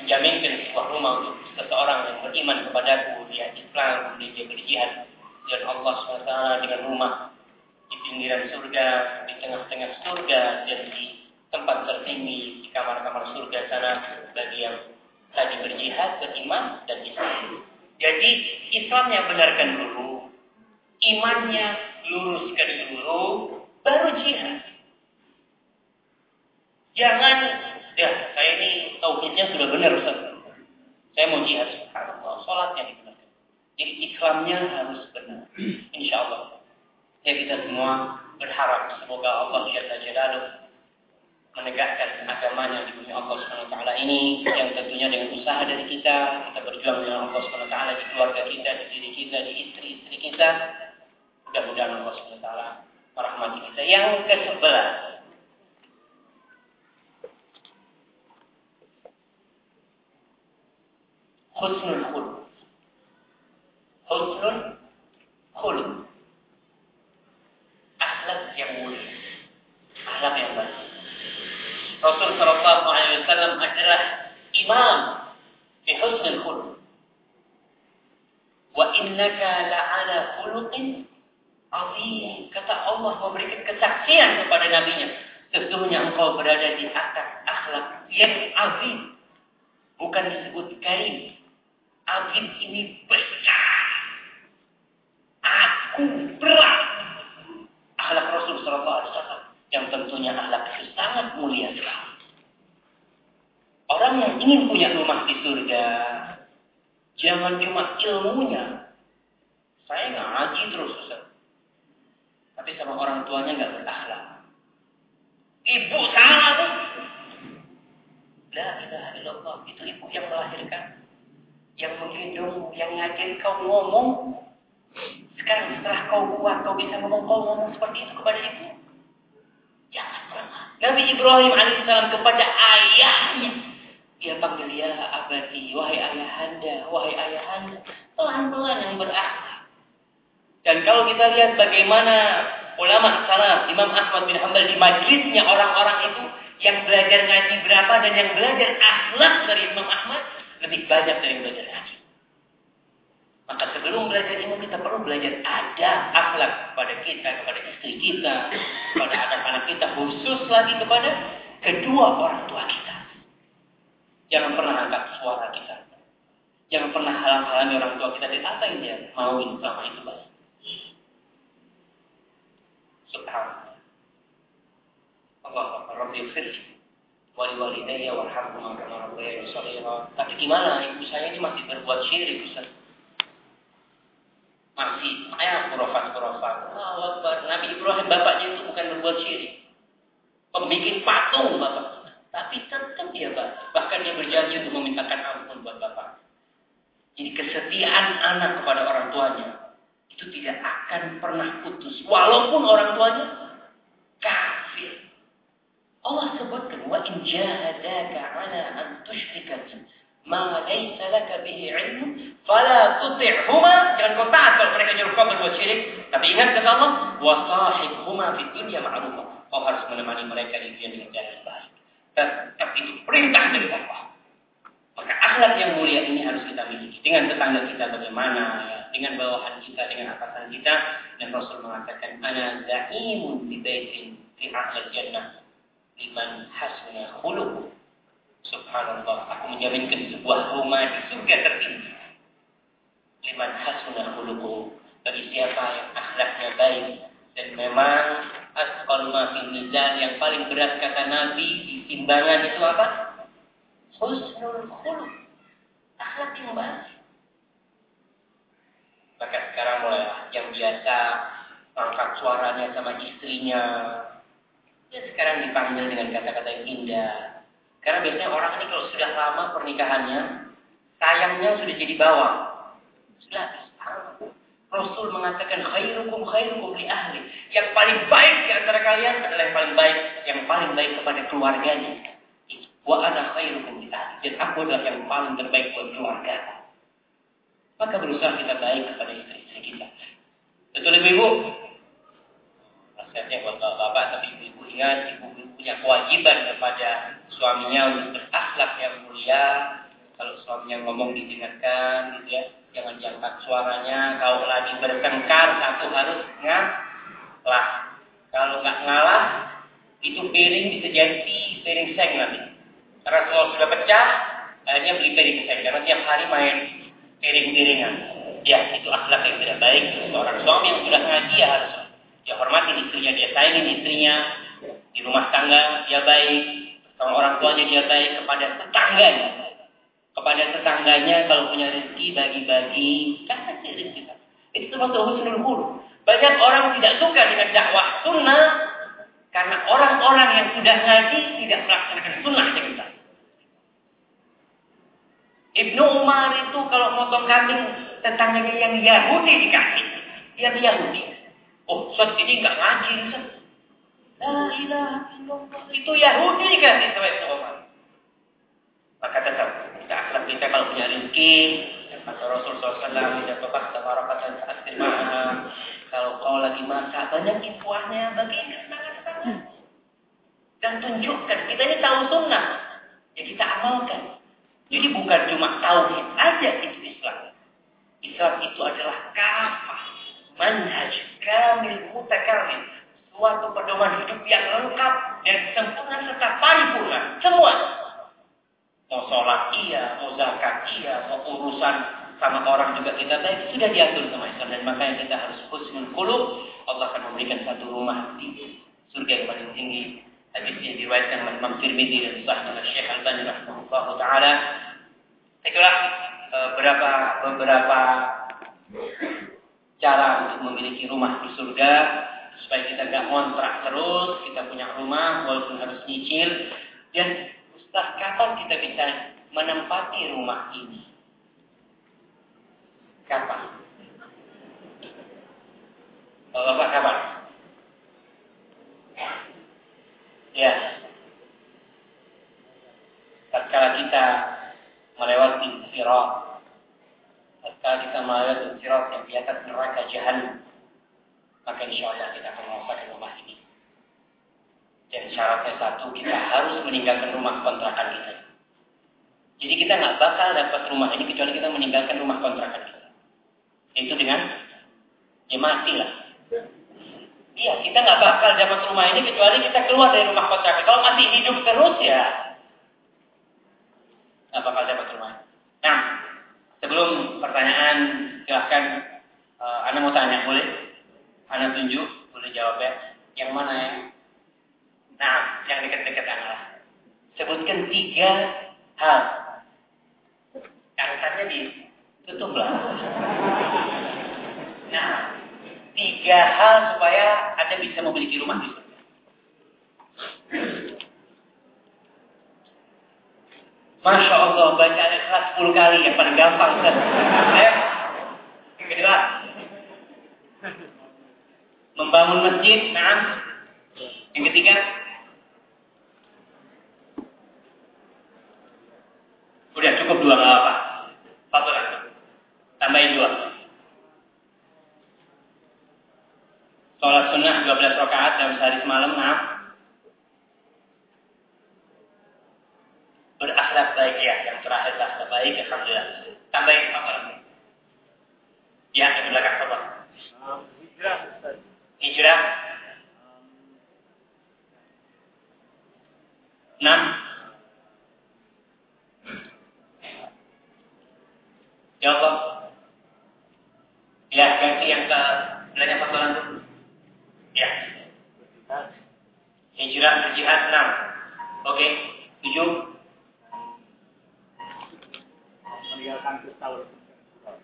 menjaminkan sebuah rumah untuk seseorang yang beriman kepadaku, dia Islam, dia berjihad dan Allah SWT dengan rumah di pinggiran surga, di tengah-tengah surga, dan di tempat tertinggi di kamar-kamar surga sana bagi yang tadi berjihad, beriman, dan Islam. Jadi Islam yang benarkan dulu, imannya luruskan dulu, baru jihad. Jangan, ya saya ini tauhidnya sudah benar Ustaz. Saya mau jihad, subhanallah, sholatnya dibenarkan. Jadi Islamnya harus benar, insya Allah. Ya kita semua berharap semoga Allah Jalla Jalaluh menegakkan agamanya di bumi Allah Subhanahu ini yang tentunya dengan usaha dari kita kita berjuang dengan Allah Subhanahu di keluarga kita, di diri kita, di istri-istri kita. Mudah-mudahan Allah Subhanahu merahmati kita. Yang ke-11 Husnul khuluq. Husnul khuluq. Akhlak yang mulia. Akhlak yang baik. Rasul Shallallahu Alaihi Wasallam adalah imam di husnul khuluq. Wa innaka la'ala khuluqin azim. Kata Allah memberikan kesaksian kepada nabinya. Sesungguhnya engkau berada di atas akhlak yang azim. Bukan disebut karim. Azim ini besar. Aku berat. Akhlak Rasul Shallallahu Alaihi Wasallam tentunya akhlak itu sangat mulia sekali. Orang yang ingin punya rumah di surga, jangan cuma ilmunya. Saya ngaji terus, Ustaz. Tapi sama orang tuanya nggak berakhlak. Ibu salah tuh. La ilaha illallah. Itu ibu yang melahirkan. Yang menggendong, yang ngajin kau ngomong. Sekarang setelah kau kuat, kau bisa ngomong, kau ngomong seperti itu kepada ibu. Nabi Ibrahim alaihissalam kepada ayahnya. Dia panggil ya abadi, wahai ayahanda, wahai ayahanda. Pelan-pelan yang berakhlak. Dan kalau kita lihat bagaimana ulama salaf, Imam Ahmad bin Hanbal di majlisnya orang-orang itu yang belajar ngaji berapa dan yang belajar akhlak dari Imam Ahmad, lebih banyak dari belajar ngaji. Maka sebelum belajar ilmu kita perlu belajar ada akhlak kepada kita, kepada istri kita, kepada anak-anak kita, khusus lagi kepada kedua orang tua kita. Jangan pernah angkat suara kita. Jangan pernah halang-halangi orang tua kita dari apa dia mauin selama itu baik. Subhanallah. Allah Rabbi firli wali walidayya warhamhumma kama rabbayani shaghira. Tapi gimana ibu saya ini masih berbuat syirik Ustaz? Masih ayah kurafat-kurafat. Allah Nabi Ibrahim bapaknya itu bukan berbuat syirik. Pembikin patung bapak. Tapi tetap dia bapak. Bahkan dia berjanji untuk memintakan ampun buat bapak. Jadi kesetiaan anak kepada orang tuanya itu tidak akan pernah putus. Walaupun orang tuanya kafir. Allah sebutkan wa in jahadaka ala an ma laysa bihi ilmu fala tuti'huma. Jangan kau taat kalau mereka nyuruh kau berbuat syirik. Tapi ingat kata Allah wa sahibhuma fid dunya ma'rufa kau harus menemani mereka di dunia dengan jalan baik. Tapi itu perintah dari Allah. Maka akhlak yang mulia ini harus kita miliki. Dengan tetangga kita bagaimana dengan bawahan kita dengan atasan kita. Dan Rasul mengatakan ana za'imun bi baitin fi ahli jannah liman hasna khuluq Subhanallah, aku menjaminkan sebuah rumah di surga tertinggi. Liman hasuna huluku. Bagi siapa yang akhlaknya baik. Dan memang asqal ma mizan yang paling berat kata Nabi di timbangan itu apa? Husnul khuluq. Akhlak yang baik. Maka sekarang mulai yang biasa angkat suaranya sama istrinya. Ya sekarang dipanggil dengan kata-kata yang indah karena biasanya orang ini kalau sudah lama pernikahannya, sayangnya sudah jadi bawah. Sudah Rasul mengatakan khairukum khairukum li ahli. Yang paling baik di antara kalian adalah yang paling baik, yang paling baik kepada keluarganya. Wa ana khairukum li ahli. Dan aku adalah yang paling terbaik buat keluarga. Maka berusaha kita baik kepada istri-istri kita. Betul ibu-ibu? Nasihatnya buat bapak-bapak, tapi ibu-ibu ingat, ibu punya kewajiban kepada suaminya untuk berakhlak yang mulia. Kalau suaminya ngomong didengarkan, gitu ya, jangan diangkat suaranya. Kalau lagi bertengkar, satu harus ngalah. Kalau nggak ngalah, itu piring bisa jadi piring seng nanti. Karena kalau sudah pecah, akhirnya beli piring seng. Karena tiap hari main piring-piringan. Ya, itu akhlak yang tidak baik. Seorang suami yang sudah ngaji ya harus dia hormati istrinya, dia sayangin istrinya, di rumah tangga dia baik, sama orang tuanya dia baik kepada tetangganya. Kepada tetangganya kalau punya rezeki bagi-bagi, kan kasih rezeki. Itu termasuk husnul khuluq. Banyak orang tidak suka dengan dakwah sunnah karena orang-orang yang sudah ngaji tidak melaksanakan sunnah yang kita. Ibnu Umar itu kalau motong kambing tetangganya yang Yahudi dikasih. Yang Yahudi. Oh, saat ini nggak ngaji, Ustaz. Itu Yahudi kan sama Ibnu Umar. Maka tetap kita akhlak kita kalau punya rezeki, kata Rasul SAW, tidak tobat tabarakatan saat firman. Kalau kau lagi masak, banyakin kuahnya, bagiin ke tetangga-tetangga. Dan tunjukkan, kita ini tahu sunnah. Ya kita amalkan. Jadi bukan cuma tauhid aja itu Islam. Islam itu adalah kafah, manhaj, kamil, mutakamil suatu pedoman hidup yang lengkap dan sempurna serta paripurna. Semua. Mau sholat iya, mau zakat iya, mau urusan sama orang juga kita baik sudah diatur sama Islam dan makanya kita harus husnul qulub. Allah akan memberikan satu rumah di surga yang paling tinggi. Hadis yang diriwayatkan oleh Imam Tirmidzi dan Sahih oleh Syekh Al-Albani rahimahullah taala. Itulah beberapa beberapa cara untuk memiliki rumah di surga supaya kita gak ngontrak terus, kita punya rumah walaupun harus nyicil. Dan Ustaz, kapan kita bisa menempati rumah ini? Kapan? Kalau Bapak kapan? Ya. Tatkala kita melewati sirat, tatkala kita melewati sirat yang di atas neraka jahanam, maka insya Allah kita akan merasakan rumah ini. Dan syaratnya satu, kita harus meninggalkan rumah kontrakan kita. Jadi kita nggak bakal dapat rumah ini kecuali kita meninggalkan rumah kontrakan kita. Itu dengan ya mati lah. Iya, kita nggak bakal dapat rumah ini kecuali kita keluar dari rumah kontrakan. Kalau masih hidup terus ya nggak bakal dapat rumah. Nah, sebelum pertanyaan silahkan uh, Anda mau tanya boleh? Anda tunjuk, boleh jawab ya. Yang mana ya? Nah, yang dekat-dekat Anda. Sebutkan tiga hal. Katakannya ditutup lah. Nah, tiga hal supaya Anda bisa memiliki rumah di. Masya Allah, baca al-ikhlas 10 kali, yang paling gampang. Ayo. Yang kedua, membangun masjid, nah. Yang ketiga, udah cukup dua nggak apa. Lagi, tambahin dua. Sholat sunnah 12 rakaat dalam sehari semalam, nah. Berakhlak baik ya, yang terakhir akhlak baik, alhamdulillah. Tambahin lagi. Ya, di belakang sobat. Hijrah, Hijrah. Enam. Ya Allah. Ya, ganti yang ke belakang patolan dulu. Ya. Hijrah berjihad enam. Oke. Tujuh.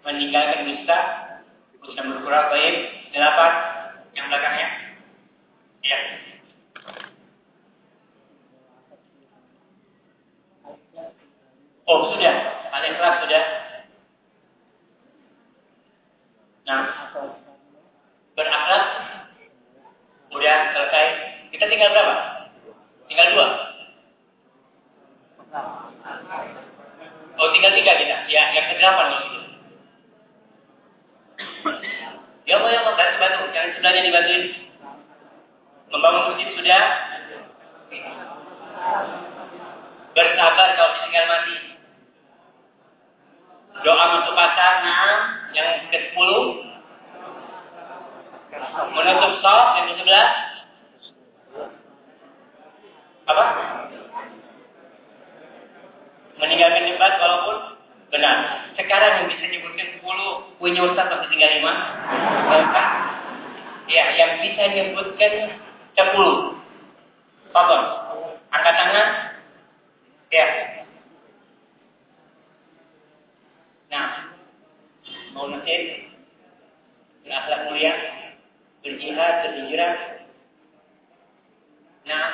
meninggalkan dusta. Urusan berkurang baik. Delapan. Yang belakangnya. Ya. Oh sudah. Ada kelas sudah. Nah. Berakhlak. Udah selesai. Kita tinggal berapa? Tinggal dua. Oh tinggal tiga kita. Ya, yang ke delapan kalau gitu. Ya Allah, ya Allah, bantu, bantu. Yang sebelahnya dibantuin. Membangun masjid sudah. Bersabar kalau ditinggal mati. Doa masuk pasar, nah, yang ke-10. Menutup sholat yang ke-11. Apa? Meninggalkan debat walaupun benar. Sekarang yang bisa nyebutkan 10, punya Ustaz masih tinggal 5. Bapak. Ya, yang bisa nyebutkan 10. Fadol. Angkat tangan. Ya. Nah, mau masjid, berakhlak mulia, berjihad, berhijrah. Nah,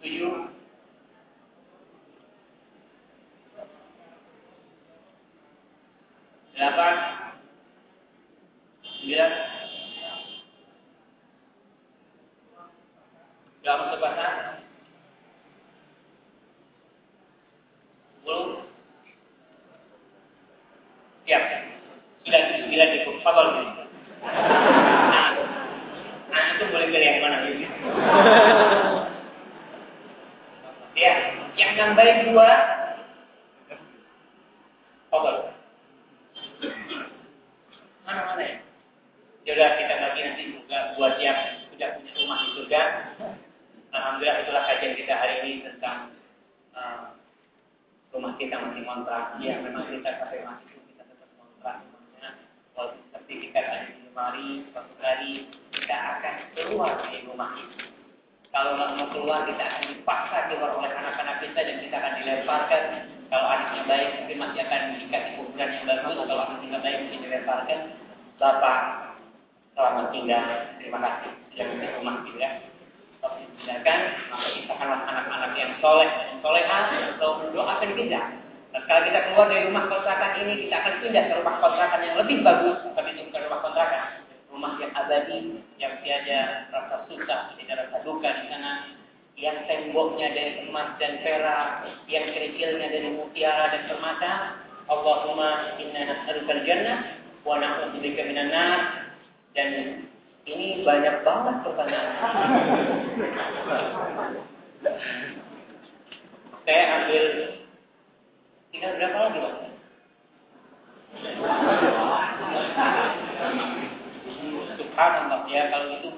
tujuh. Delapan. Sembilan. Gak masuk pasar. Sepuluh. Siap. Sudah sembilan cukup. Fadol. Nah, nah itu boleh pilih yang mana gitu. Ya, yang nambahin dua. Fadol. Mana-mana ya? Yaudah kita bagi nanti juga buat yang sudah punya rumah di surga. Alhamdulillah itulah kajian kita hari ini tentang uh, rumah kita masih kontrak. Ya memang kita sampai masih kita tetap kontrak rumahnya. Walaupun sertifikat ada di lemari, suatu hari kita akan keluar dari rumah itu. Kalau nggak mau keluar kita akan dipaksa keluar oleh anak-anak kita dan kita akan dilemparkan. Kalau anaknya baik mungkin masih akan diikat di kuburan yang bagus. Kalau anaknya nggak baik mungkin dilemparkan. Bapak selamat tinggal. Terima kasih sudah punya rumah juga. Kalau ditinggalkan, maka kita akan anak-anak yang soleh dan soleha atau doakan kita. Dan kalau kita keluar dari rumah kontrakan ini, kita akan pindah ke rumah kontrakan yang lebih bagus. Tapi itu bukan rumah kontrakan, rumah yang abadi, yang tiada rasa susah, tidak rasa duka di sana. Yang temboknya dari emas dan perak, yang kerikilnya dari mutiara dan permata. Allahumma inna nas'alukal jannah wa na'udzubika minan nar dan ini banyak banget pertanyaan. Saya ambil tinggal berapa lagi Pak? Subhanallah ya kalau itu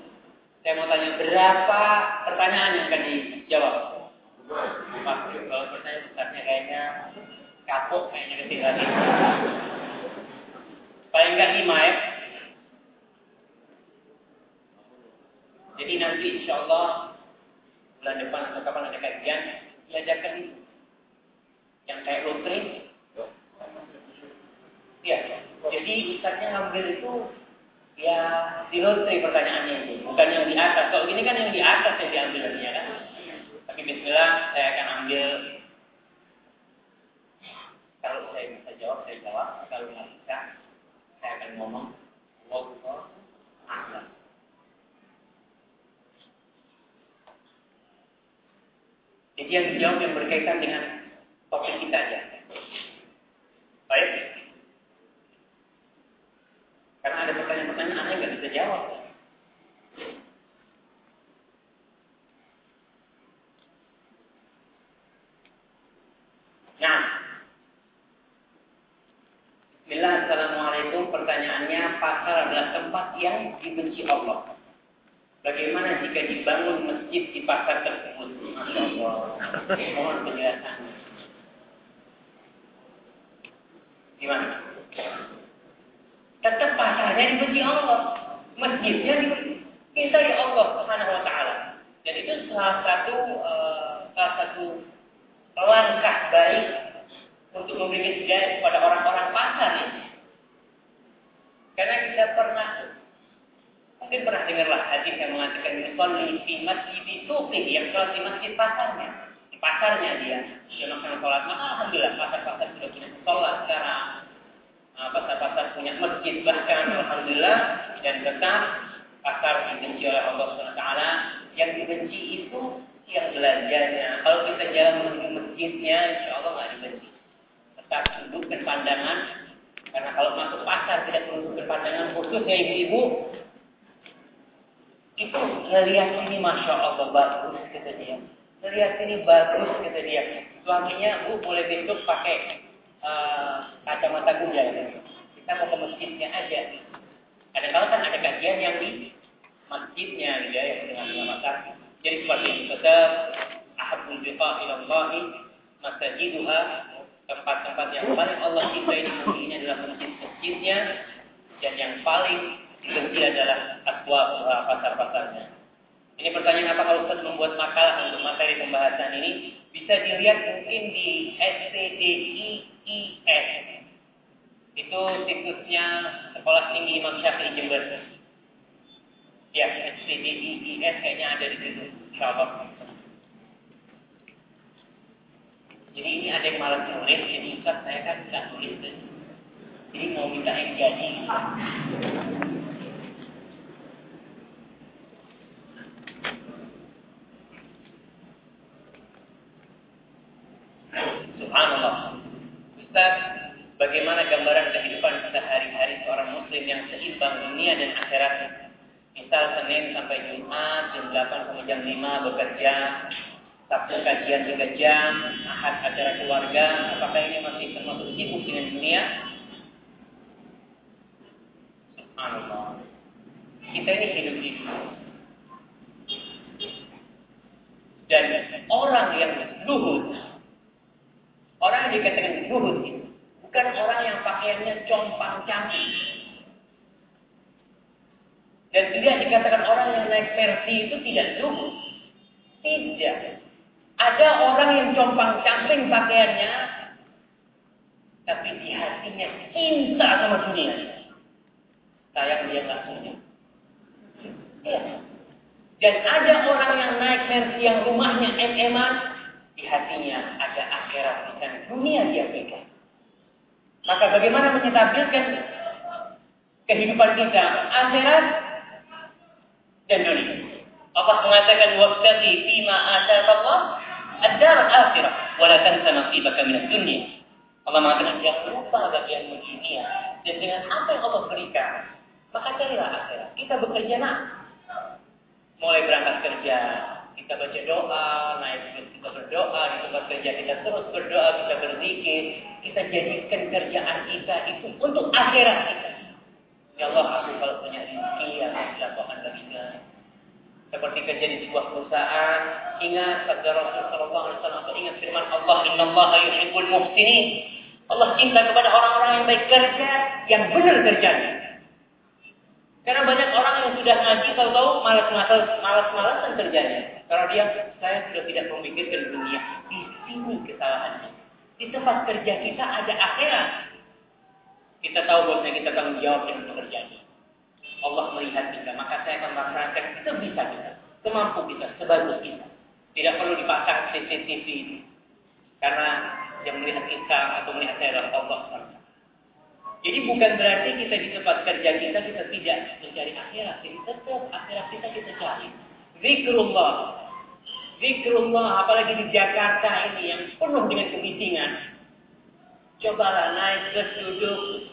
saya mau tanya berapa pertanyaan yang akan dijawab? Mas, kalau pertanyaan besarnya kayaknya kapok kayaknya ketinggalan. Paling nggak lima ya. Jadi nanti insya Allah bulan depan atau kapan ada kajian diajarkan ini yang kayak lotre. Ya, jadi ustaznya ngambil itu ya di lotre pertanyaannya itu, bukan yang di atas. Kalau ini kan yang di atas yang diambil ya kan. Tapi Bismillah saya akan ambil kalau saya bisa jawab saya jawab, kalau nggak bisa saya akan ngomong Allah a'lam. Jadi yang dijawab yang berkaitan dengan topik kita aja. Baik? Karena ada pertanyaan-pertanyaan yang nggak bisa jawab. Nah, Bismillah, Assalamualaikum. Pertanyaannya, pasar adalah tempat yang dibenci Allah. Bagaimana jika dibangun masjid di pasar tersebut? Masya Allah. Mohon penjelasan. Gimana? Tetap pasarnya dibenci Allah. Masjidnya dicintai Allah Subhanahu wa taala. Dan itu salah satu uh, salah satu langkah baik untuk memberikan hidayah kepada orang-orang pasar ini. Karena kita pernah mungkin pernah dengarlah hadis yang mengatakan yusalli fi masjid suqih yang sholat di masjid pasarnya. Di pasarnya dia dia melaksanakan sholat. Maka alhamdulillah pasar-pasar sudah punya sholat sekarang. Pasar-pasar punya masjid bahkan alhamdulillah dan tetap pasar dibenci oleh Allah SWT. Yang dibenci itu yang belajarnya. Kalau kita jalan menuju masjidnya, insya Allah nggak dibenci. Tetap tundukkan pandangan. Karena kalau masuk pasar tidak menundukkan pandangan, khususnya ibu-ibu, itu melihat ini masya Allah bagus kata dia. Melihat ini bagus kata dia. Suaminya bu boleh besok pakai uh, kacamata kuda. Ya. Kita mau ke masjidnya aja. Ada kalau kan ada kajian yang di masjidnya gitu ya yang dengan mengatakan jadi seperti itu tetap ahabul biqa ilallahi masajiduha tempat-tempat yang paling Allah cintai di bumi ini adalah masjid-masjidnya dan yang paling dibenci adalah aswa pasar-pasarnya. Ini pertanyaan apa kalau Ustaz membuat makalah untuk materi pembahasan ini bisa dilihat mungkin di SCDIIS. Itu situsnya Sekolah Tinggi Imam Syafi'i Jember. Ya, SCDIIS kayaknya ada di situ. Insyaallah. Jadi ini ada yang malas nulis, jadi saya kan nggak tulis. Jadi mau minta yang jadi. Subhanallah. Ustaz, bagaimana gambaran kehidupan sehari-hari seorang muslim yang seimbang dunia dan akhirat? Misal Senin sampai Jumat, jam 8 sampai jam 5 bekerja, Sabtu kajian 3 jam, Ahad acara keluarga, apakah ini masih termasuk sibuk dengan dunia? Subhanallah. Kita ini hidup di Dan orang yang luhut Orang yang dikatakan zuhud itu pakaiannya compang camping. Dan tidak dikatakan orang yang naik Mercy itu tidak zuhud. Tidak. Ada orang yang compang camping pakaiannya, tapi di hatinya cinta sama dunia. Sayang dia nggak punya. Ya. Dan ada orang yang naik Mercy yang rumahnya MM-an, di hatinya ada akhirat dan dunia dia pegang. Maka bagaimana menyetabilkan kehidupan kita akhirat dan dunia? Allah mengatakan wabtaghi fima ataka Allah ad-dar akhirah wa la tansa nasibaka min dunya. Allah mengatakan jangan lupa bagian dunia dan dengan apa yang Allah berikan maka carilah akhirat. Kita bekerja nak mulai berangkat kerja kita baca doa, naik kita berdoa, di tempat kerja kita terus berdoa, kita berzikir, kita jadikan kerjaan kita itu untuk akhirat kita. Ya Allah, aku kalau punya rezeki yang dilakukan bagi seperti kerja di sebuah perusahaan, ingat sabda Rasul Sallallahu Alaihi Wasallam atau ingat firman Allah, Inna Allah yuhibbul muhsinin. Allah cinta kepada orang-orang yang baik kerja, yang benar kerjanya. Karena banyak orang yang sudah ngaji tahu-tahu malas-malas malas-malasan kerjanya. Karena dia saya sudah tidak memikirkan dunia. Di sini kesalahannya. Di tempat kerja kita ada akhirat. Kita tahu bahwa kita tanggung jawab dengan pekerjaan. Allah melihat kita, maka saya akan melaksanakan sebisa kita, semampu kita, sebagus kita. Tidak perlu dipasang CCTV ini. Karena yang melihat kita atau melihat saya adalah Allah Jadi bukan berarti kita di tempat kerja kita kita tidak mencari akhirat. Jadi tetap akhirat kita kita cari. Zikrullah. Zikrullah apalagi di Jakarta ini yang penuh dengan kebisingan. Cobalah naik ke duduk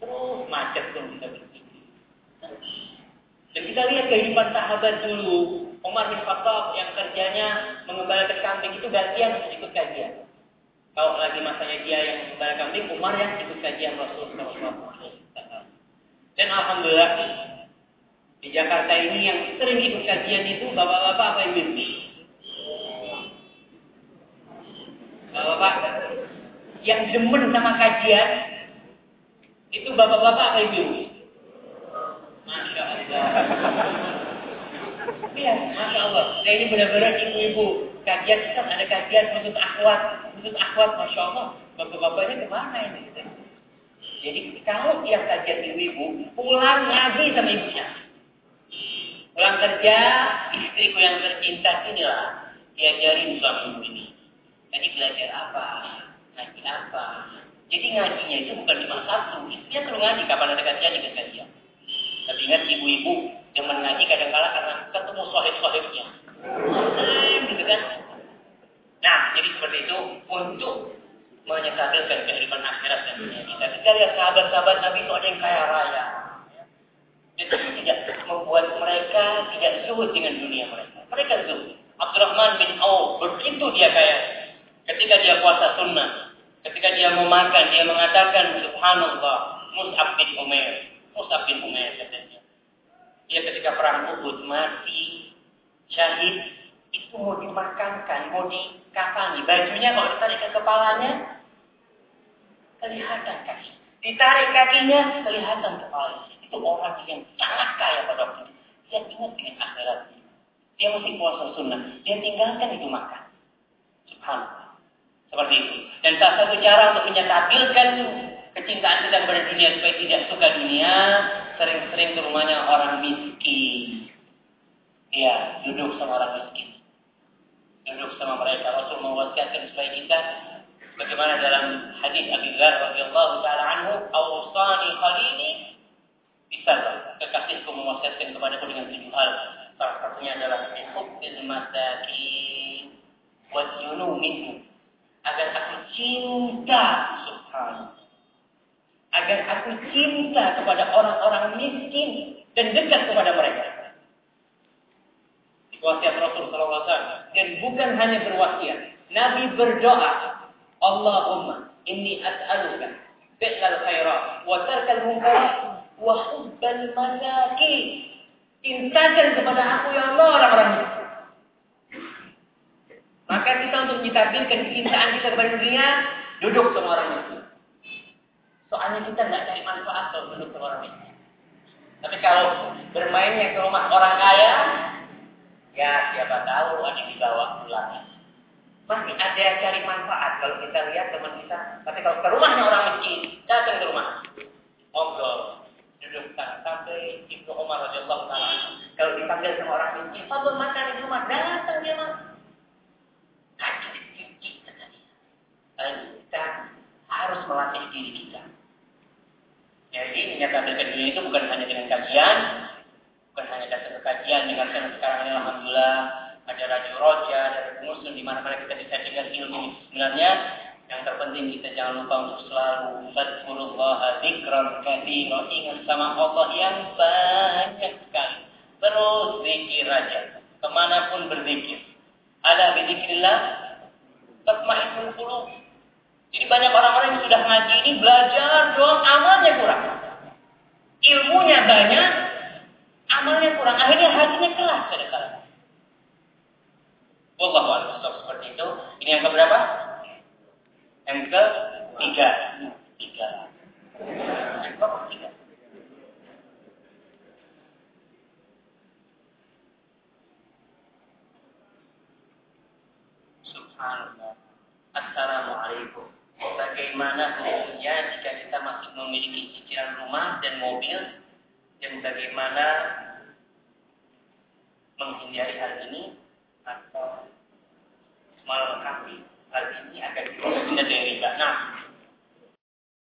Terus macet pun kita berpikir. Dan kita lihat kehidupan sahabat dulu. Umar bin Khattab yang kerjanya mengembalikan kambing itu gantian ikut kajian. Kalau lagi masanya dia yang mengembalikan kambing, Umar yang ikut kajian SAW. Dan Alhamdulillah di Jakarta ini yang sering ikut kajian itu bapak-bapak apa ibu? Bapak-bapak yang demen sama kajian itu bapak-bapak apa ibu? Masya Allah. Iya, Masya Allah. Nah ini benar-benar ibu-ibu. Kajian kita ada kajian untuk akhwat. Untuk akhwat, Masya Allah. Bapak-bapaknya ke mana ini? Jadi kalau yang kajian ibu-ibu, pulang lagi sama ibunya. Pulang kerja, istriku yang tercinta inilah. Diajarin suami ini. Tadi belajar apa? Ngaji apa? Jadi ngajinya itu bukan cuma satu. Istrinya perlu ngaji. Kapan ada kajian, juga kajian. Tapi ingat ibu-ibu yang mengaji kadang-kala karena ketemu sohib-sohibnya. gitu kan? Nah, jadi seperti itu untuk menyekatilkan kehidupan akhirat dan dunia kita. Kita lihat sahabat-sahabat Nabi itu ada yang kaya raya. Itu tidak membuat mereka tidak zuhud dengan dunia mereka. Mereka zuhud. Abdurrahman bin Auf begitu dia kaya. Ketika dia puasa sunnah, ketika dia mau makan, dia mengatakan Subhanallah, Mus'ab bin Umair, Mus'ab bin Umair katanya. Dia ketika perang Uhud mati syahid itu mau dimakamkan, mau dikafani. Bajunya kalau ditarik ke kepalanya kelihatan kaki. Ditarik kakinya kelihatan kepalanya. Itu orang yang sangat kaya pada waktu itu. Dia ingat dengan akhiratnya. Dia mesti puasa sunnah. Dia tinggalkan itu makan. Subhanallah. Seperti itu. Dan salah satu cara untuk menyatabilkan kecintaan kita kepada dunia supaya tidak suka dunia, sering-sering ke rumahnya orang miskin. Ya, duduk sama orang miskin. Duduk sama mereka. Rasul mewasiatkan supaya kita bagaimana dalam hadis Abi Dzar radhiyallahu taala anhu, "Awsani khalili bisa kekasihku mewasiatkan kepadaku dengan tujuh hal. Salah satunya adalah hubbil masakin wa minhu agar aku cinta subhanallah agar aku cinta kepada orang-orang miskin dan dekat kepada mereka. Wasiat Rasul SAW. Dan bukan hanya berwasiat. Nabi berdoa. Allahumma inni as'aluka fi'lal khairat wa tarkal munkarat wa hubbal masakin. Cintakan kepada aku ya Allah orang-orang miskin. Maka kita untuk ditabirkan kecintaan kita kepada dunia, duduk sama orang miskin. Soalnya kita nggak cari manfaat kalau sama orang miskin. Tapi kalau bermainnya ke rumah orang kaya, ya siapa tahu ada dibawa pulang. Masih ada yang cari manfaat kalau kita lihat teman kita. Tapi kalau ke rumahnya orang miskin, datang ke rumah. Ngobrol, duduk sampai Ibnu Umar radhiyallahu taala. Kalau dipanggil sama orang miskin, "Pak, makan di rumah." Datang dia mah. Kaki Kita harus melatih diri kita. Jadi menyatakan dunia itu bukan hanya dengan kajian, bukan hanya ke kajian, dengarkan sekarang ini Alhamdulillah ada radio roja, ada muslim di mana-mana kita bisa dengar ilmu. Sebenarnya Yang terpenting kita jangan lupa untuk selalu Fadkurullah zikran kathira Ingat sama Allah yang banyak sekali. Terus zikir aja. Ke mana pun berzikir. Ada berzikrillah. Tatma'innul qulub. Jadi banyak orang-orang yang sudah ngaji ini belajar doang amalnya kurang. Ilmunya banyak, amalnya kurang. Akhirnya hatinya kelas kadang-kadang. Wallahu a'lam seperti itu. Ini yang keberapa? Yang ketiga. Tiga. Tiga. Subhanallah. Assalamualaikum. Bagaimana hukumnya jika kita masih memiliki cicilan rumah dan mobil dan bagaimana menghindari hal ini atau melengkapi hal ini agar kita tidak riba. Nah,